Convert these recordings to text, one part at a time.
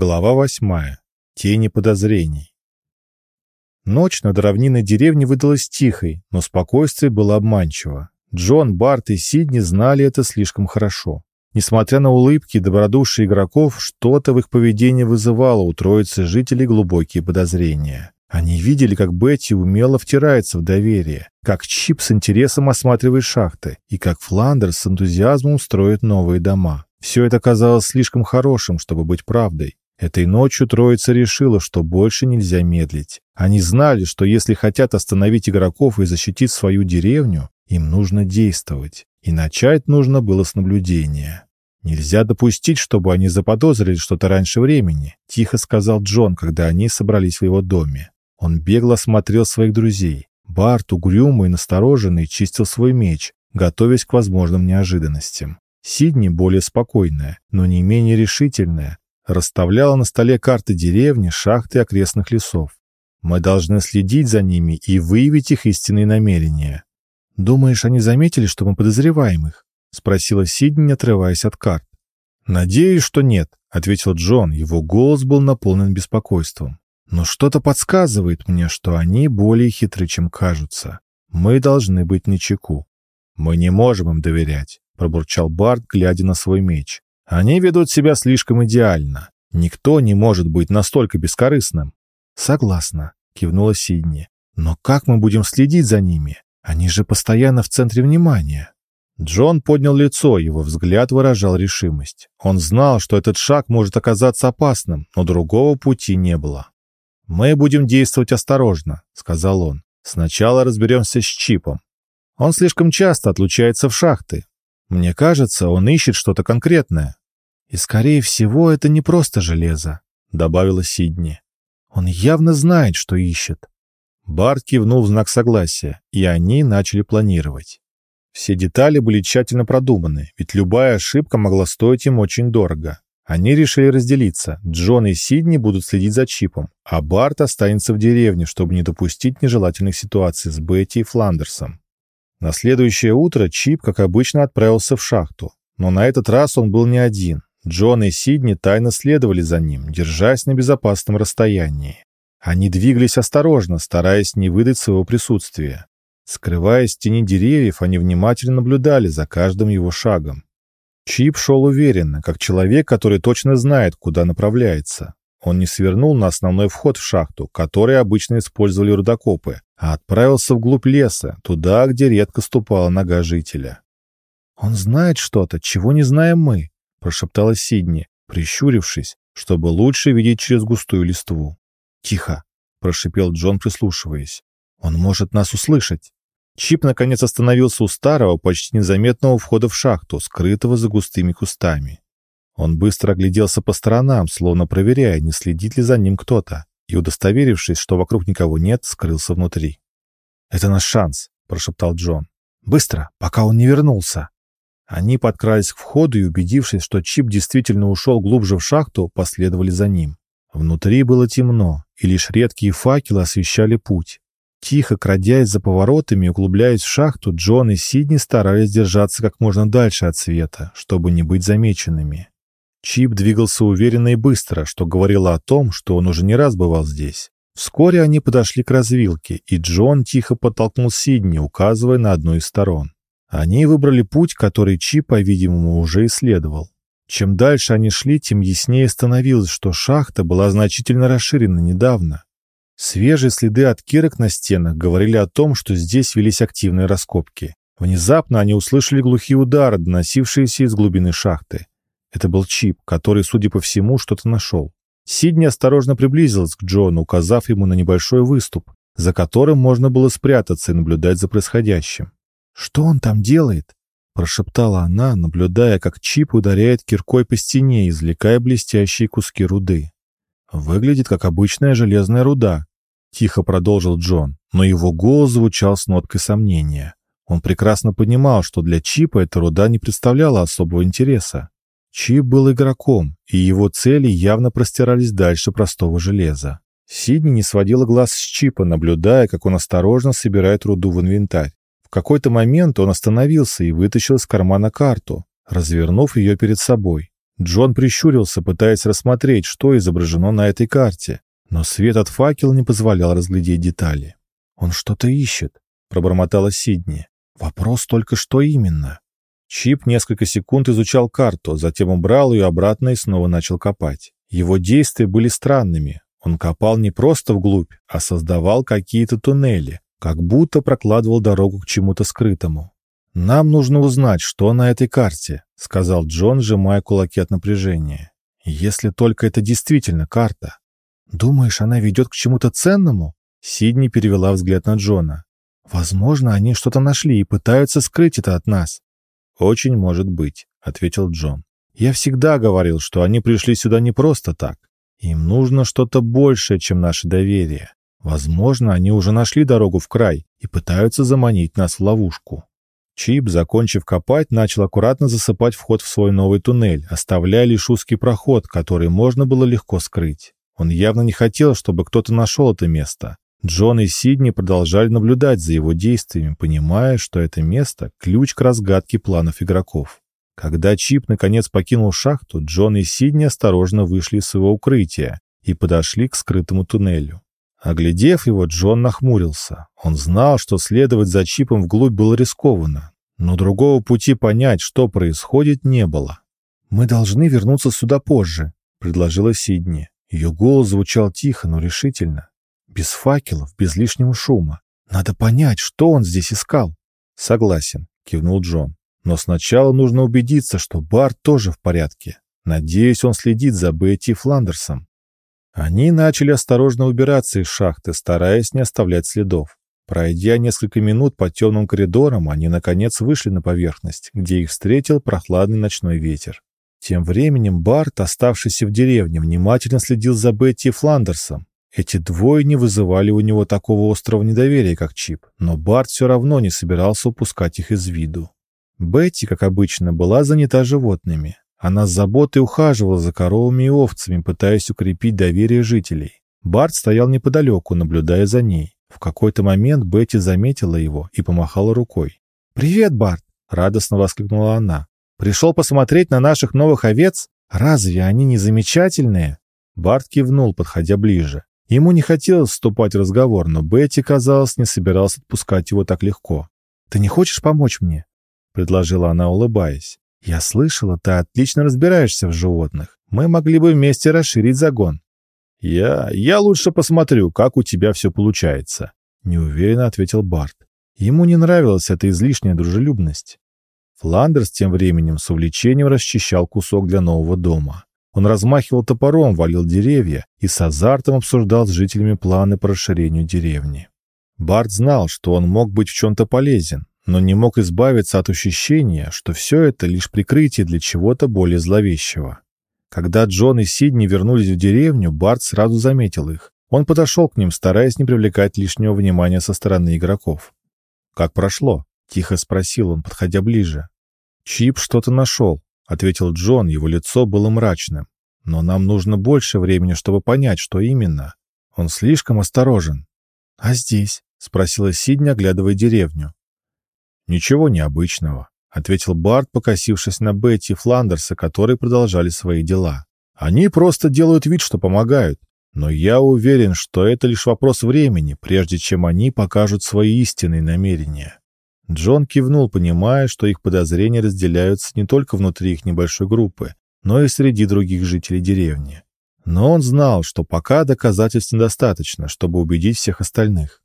Глава восьмая. Тени подозрений. Ночь над равниной деревни выдалась тихой, но спокойствие было обманчиво. Джон, Барт и Сидни знали это слишком хорошо. Несмотря на улыбки и добродушие игроков, что-то в их поведении вызывало у троицы жителей глубокие подозрения. Они видели, как Бетти умело втирается в доверие, как Чип с интересом осматривает шахты и как Фландерс с энтузиазмом строит новые дома. Все это казалось слишком хорошим, чтобы быть правдой. Этой ночью троица решила, что больше нельзя медлить. Они знали, что если хотят остановить игроков и защитить свою деревню, им нужно действовать. И начать нужно было с наблюдения. «Нельзя допустить, чтобы они заподозрили что-то раньше времени», — тихо сказал Джон, когда они собрались в его доме. Он бегло смотрел своих друзей. Барт, угрюмый и настороженный, чистил свой меч, готовясь к возможным неожиданностям. Сидни, более спокойная, но не менее решительная, расставляла на столе карты деревни, шахты окрестных лесов. Мы должны следить за ними и выявить их истинные намерения. «Думаешь, они заметили, что мы подозреваем их?» — спросила Сидни, отрываясь от карт. «Надеюсь, что нет», — ответил Джон. Его голос был наполнен беспокойством. «Но что-то подсказывает мне, что они более хитры, чем кажутся. Мы должны быть начеку. Мы не можем им доверять», — пробурчал Барт, глядя на свой меч. Они ведут себя слишком идеально. Никто не может быть настолько бескорыстным. Согласна, кивнула Сидни. Но как мы будем следить за ними? Они же постоянно в центре внимания. Джон поднял лицо, его взгляд выражал решимость. Он знал, что этот шаг может оказаться опасным, но другого пути не было. «Мы будем действовать осторожно», — сказал он. «Сначала разберемся с Чипом. Он слишком часто отлучается в шахты. Мне кажется, он ищет что-то конкретное. «И, скорее всего, это не просто железо», — добавила Сидни. «Он явно знает, что ищет». Барт кивнул в знак согласия, и они начали планировать. Все детали были тщательно продуманы, ведь любая ошибка могла стоить им очень дорого. Они решили разделиться. Джон и Сидни будут следить за Чипом, а Барт останется в деревне, чтобы не допустить нежелательных ситуаций с Бетти и Фландерсом. На следующее утро Чип, как обычно, отправился в шахту. Но на этот раз он был не один. Джон и Сидни тайно следовали за ним, держась на безопасном расстоянии. Они двигались осторожно, стараясь не выдать своего присутствия. Скрываясь в тени деревьев, они внимательно наблюдали за каждым его шагом. Чип шел уверенно, как человек, который точно знает, куда направляется. Он не свернул на основной вход в шахту, который обычно использовали рудокопы, а отправился вглубь леса, туда, где редко ступала нога жителя. «Он знает что-то, чего не знаем мы», — прошептала Сидни, прищурившись, чтобы лучше видеть через густую листву. «Тихо!» — прошипел Джон, прислушиваясь. «Он может нас услышать!» Чип наконец остановился у старого, почти незаметного входа в шахту, скрытого за густыми кустами. Он быстро огляделся по сторонам, словно проверяя, не следит ли за ним кто-то, и, удостоверившись, что вокруг никого нет, скрылся внутри. «Это наш шанс», — прошептал Джон. «Быстро, пока он не вернулся!» Они подкрались к входу и, убедившись, что Чип действительно ушел глубже в шахту, последовали за ним. Внутри было темно, и лишь редкие факелы освещали путь. Тихо крадясь за поворотами и углубляясь в шахту, Джон и Сидни старались держаться как можно дальше от света, чтобы не быть замеченными. Чип двигался уверенно и быстро, что говорило о том, что он уже не раз бывал здесь. Вскоре они подошли к развилке, и Джон тихо подтолкнул Сидни, указывая на одну из сторон. Они выбрали путь, который Чи, по-видимому, уже исследовал. Чем дальше они шли, тем яснее становилось, что шахта была значительно расширена недавно. Свежие следы от кирок на стенах говорили о том, что здесь велись активные раскопки. Внезапно они услышали глухие удары, доносившиеся из глубины шахты. Это был Чип, который, судя по всему, что-то нашел. Сидни осторожно приблизилась к Джону, указав ему на небольшой выступ, за которым можно было спрятаться и наблюдать за происходящим. «Что он там делает?» — прошептала она, наблюдая, как Чип ударяет киркой по стене, извлекая блестящие куски руды. «Выглядит, как обычная железная руда», — тихо продолжил Джон, но его голос звучал с ноткой сомнения. Он прекрасно понимал, что для Чипа эта руда не представляла особого интереса. Чип был игроком, и его цели явно простирались дальше простого железа. Сидни не сводила глаз с Чипа, наблюдая, как он осторожно собирает руду в инвентарь. В какой-то момент он остановился и вытащил из кармана карту, развернув ее перед собой. Джон прищурился, пытаясь рассмотреть, что изображено на этой карте, но свет от факела не позволял разглядеть детали. «Он что-то ищет», — пробормотала Сидни. «Вопрос только, что именно?» Чип несколько секунд изучал карту, затем убрал ее обратно и снова начал копать. Его действия были странными. Он копал не просто вглубь, а создавал какие-то туннели, как будто прокладывал дорогу к чему-то скрытому. «Нам нужно узнать, что на этой карте», — сказал Джон, сжимая кулаки от напряжения. «Если только это действительно карта». «Думаешь, она ведет к чему-то ценному?» Сидни перевела взгляд на Джона. «Возможно, они что-то нашли и пытаются скрыть это от нас». «Очень может быть», — ответил Джон. «Я всегда говорил, что они пришли сюда не просто так. Им нужно что-то большее, чем наше доверие. Возможно, они уже нашли дорогу в край и пытаются заманить нас в ловушку». Чип, закончив копать, начал аккуратно засыпать вход в свой новый туннель, оставляя лишь узкий проход, который можно было легко скрыть. Он явно не хотел, чтобы кто-то нашел это место. Джон и Сидни продолжали наблюдать за его действиями, понимая, что это место – ключ к разгадке планов игроков. Когда Чип наконец покинул шахту, Джон и Сидни осторожно вышли из своего укрытия и подошли к скрытому туннелю. Оглядев его, Джон нахмурился. Он знал, что следовать за Чипом вглубь было рискованно, но другого пути понять, что происходит, не было. «Мы должны вернуться сюда позже», — предложила Сидни. Ее голос звучал тихо, но решительно. Без факелов, без лишнего шума. Надо понять, что он здесь искал. «Согласен», — кивнул Джон. «Но сначала нужно убедиться, что Барт тоже в порядке. Надеюсь, он следит за Бетти Фландерсом. Они начали осторожно убираться из шахты, стараясь не оставлять следов. Пройдя несколько минут по темным коридорам, они, наконец, вышли на поверхность, где их встретил прохладный ночной ветер. Тем временем Барт, оставшийся в деревне, внимательно следил за Бетти и Фландерсом. Эти двое не вызывали у него такого острого недоверия, как Чип, но Барт все равно не собирался упускать их из виду. Бетти, как обычно, была занята животными. Она с заботой ухаживала за коровами и овцами, пытаясь укрепить доверие жителей. Барт стоял неподалеку, наблюдая за ней. В какой-то момент Бетти заметила его и помахала рукой. «Привет, Барт!» — радостно воскликнула она. «Пришел посмотреть на наших новых овец? Разве они не замечательные?» Барт кивнул, подходя ближе. Ему не хотелось вступать в разговор, но Бетти, казалось, не собиралась отпускать его так легко. «Ты не хочешь помочь мне?» — предложила она, улыбаясь. «Я слышала, ты отлично разбираешься в животных. Мы могли бы вместе расширить загон». «Я... я лучше посмотрю, как у тебя все получается», — неуверенно ответил Барт. Ему не нравилась эта излишняя дружелюбность. Фландерс тем временем с увлечением расчищал кусок для нового дома. Он размахивал топором, валил деревья и с азартом обсуждал с жителями планы по расширению деревни. Барт знал, что он мог быть в чем-то полезен, но не мог избавиться от ощущения, что все это лишь прикрытие для чего-то более зловещего. Когда Джон и Сидни вернулись в деревню, Барт сразу заметил их. Он подошел к ним, стараясь не привлекать лишнего внимания со стороны игроков. «Как прошло?» — тихо спросил он, подходя ближе. «Чип что-то нашел», — ответил Джон, его лицо было мрачным. «Но нам нужно больше времени, чтобы понять, что именно. Он слишком осторожен». «А здесь?» — спросила Сидни, оглядывая деревню. «Ничего необычного», — ответил Барт, покосившись на Бетти и Фландерса, которые продолжали свои дела. «Они просто делают вид, что помогают. Но я уверен, что это лишь вопрос времени, прежде чем они покажут свои истинные намерения». Джон кивнул, понимая, что их подозрения разделяются не только внутри их небольшой группы, но и среди других жителей деревни. Но он знал, что пока доказательств недостаточно, чтобы убедить всех остальных.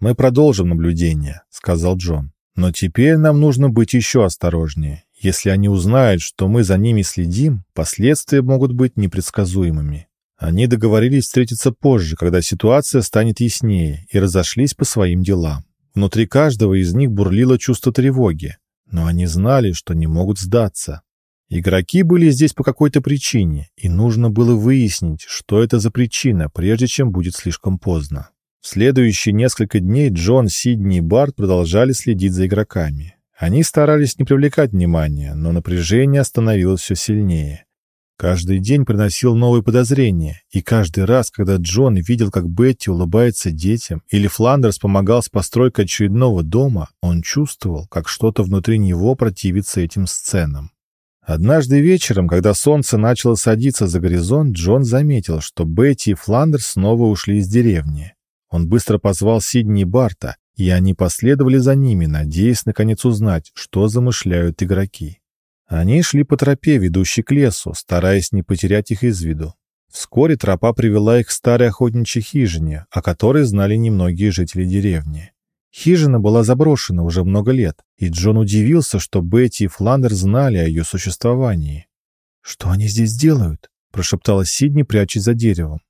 «Мы продолжим наблюдение», — сказал Джон. Но теперь нам нужно быть еще осторожнее. Если они узнают, что мы за ними следим, последствия могут быть непредсказуемыми. Они договорились встретиться позже, когда ситуация станет яснее, и разошлись по своим делам. Внутри каждого из них бурлило чувство тревоги, но они знали, что не могут сдаться. Игроки были здесь по какой-то причине, и нужно было выяснить, что это за причина, прежде чем будет слишком поздно. В следующие несколько дней Джон, Сидни и Барт продолжали следить за игроками. Они старались не привлекать внимания, но напряжение становилось все сильнее. Каждый день приносил новые подозрения, и каждый раз, когда Джон видел, как Бетти улыбается детям, или Фландерс помогал с постройкой очередного дома, он чувствовал, как что-то внутри него противится этим сценам. Однажды вечером, когда солнце начало садиться за горизонт, Джон заметил, что Бетти и Фландер снова ушли из деревни. Он быстро позвал Сидни и Барта, и они последовали за ними, надеясь наконец узнать, что замышляют игроки. Они шли по тропе, ведущей к лесу, стараясь не потерять их из виду. Вскоре тропа привела их к старой охотничьей хижине, о которой знали немногие жители деревни. Хижина была заброшена уже много лет, и Джон удивился, что Бетти и Фландер знали о ее существовании. «Что они здесь делают?» – прошептала Сидни, прячась за деревом.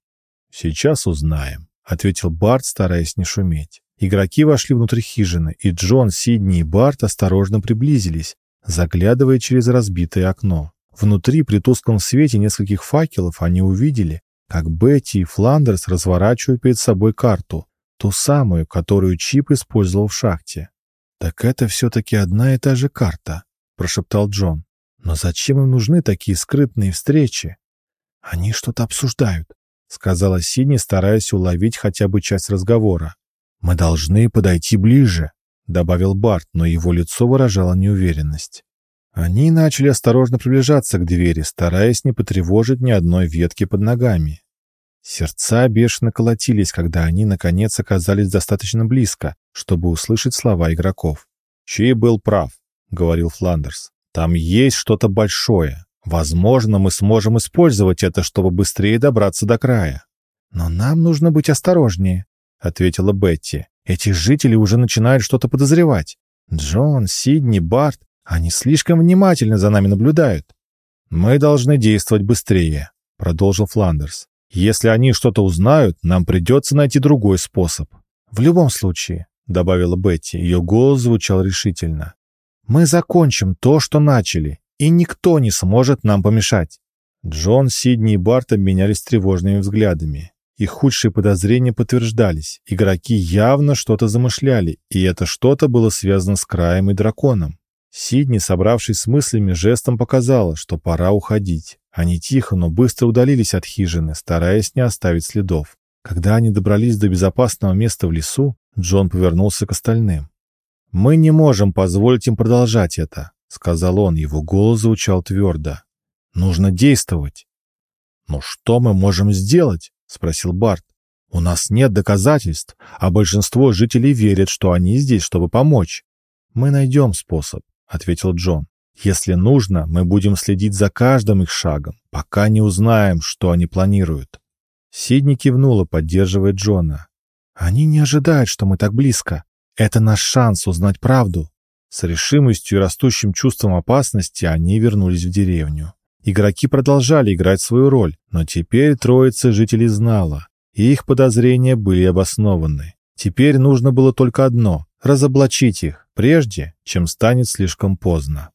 «Сейчас узнаем», – ответил Барт, стараясь не шуметь. Игроки вошли внутрь хижины, и Джон, Сидни и Барт осторожно приблизились, заглядывая через разбитое окно. Внутри, при тусклом свете нескольких факелов, они увидели, как Бетти и Фландерс разворачивают перед собой карту, Ту самую, которую Чип использовал в шахте. «Так это все-таки одна и та же карта», — прошептал Джон. «Но зачем им нужны такие скрытные встречи?» «Они что-то обсуждают», — сказала Сидни, стараясь уловить хотя бы часть разговора. «Мы должны подойти ближе», — добавил Барт, но его лицо выражало неуверенность. Они начали осторожно приближаться к двери, стараясь не потревожить ни одной ветки под ногами. Сердца бешено колотились, когда они, наконец, оказались достаточно близко, чтобы услышать слова игроков. «Чей был прав», — говорил Фландерс. «Там есть что-то большое. Возможно, мы сможем использовать это, чтобы быстрее добраться до края». «Но нам нужно быть осторожнее», — ответила Бетти. «Эти жители уже начинают что-то подозревать. Джон, Сидни, Барт, они слишком внимательно за нами наблюдают». «Мы должны действовать быстрее», — продолжил Фландерс. Если они что-то узнают, нам придется найти другой способ. В любом случае, — добавила Бетти, ее голос звучал решительно. «Мы закончим то, что начали, и никто не сможет нам помешать». Джон, Сидни и Барт обменялись тревожными взглядами. Их худшие подозрения подтверждались. Игроки явно что-то замышляли, и это что-то было связано с краем и драконом. Сидни, собравшись с мыслями, жестом показала, что пора уходить. Они тихо, но быстро удалились от хижины, стараясь не оставить следов. Когда они добрались до безопасного места в лесу, Джон повернулся к остальным. «Мы не можем позволить им продолжать это», — сказал он, его голос звучал твердо. «Нужно действовать». «Но что мы можем сделать?» — спросил Барт. «У нас нет доказательств, а большинство жителей верят, что они здесь, чтобы помочь». «Мы найдем способ», — ответил Джон. Если нужно, мы будем следить за каждым их шагом, пока не узнаем, что они планируют». Сидни кивнула, поддерживая Джона. «Они не ожидают, что мы так близко. Это наш шанс узнать правду». С решимостью и растущим чувством опасности они вернулись в деревню. Игроки продолжали играть свою роль, но теперь троица жителей знала, и их подозрения были обоснованы. Теперь нужно было только одно — разоблачить их, прежде чем станет слишком поздно.